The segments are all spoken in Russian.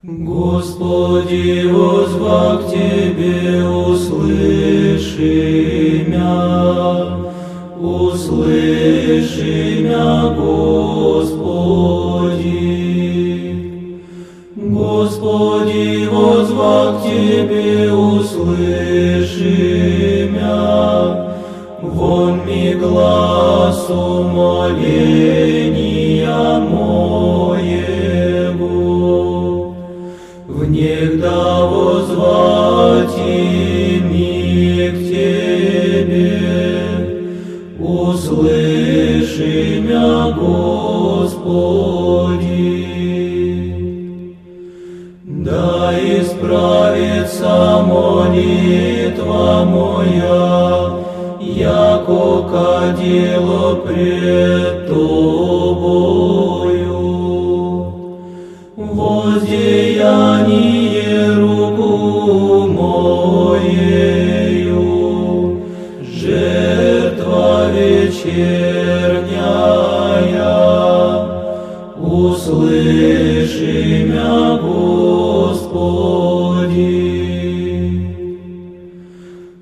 Господи, возвах Тебе, услыши мя, услыши мя, Господи. Господи, возвах Тебе, услыши мя, вон ми глаз умоления Внегда возвать ими к Тебе, услыши мя, Господи. Да исправится молитва моя, яко кадило пред Тобою. Воздеяние руку моею, жертва вечерняя, услыши мя, Господи.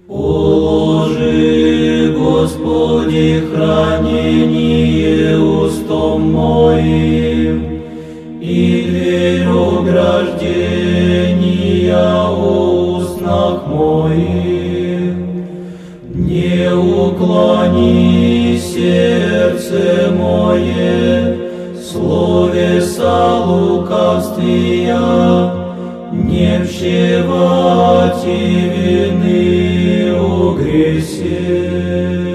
Положи, Господи, хранение устом моим, о устнах моих. Не уклони сердце мое, словеса лукавствия, не вщевать и вины гресе.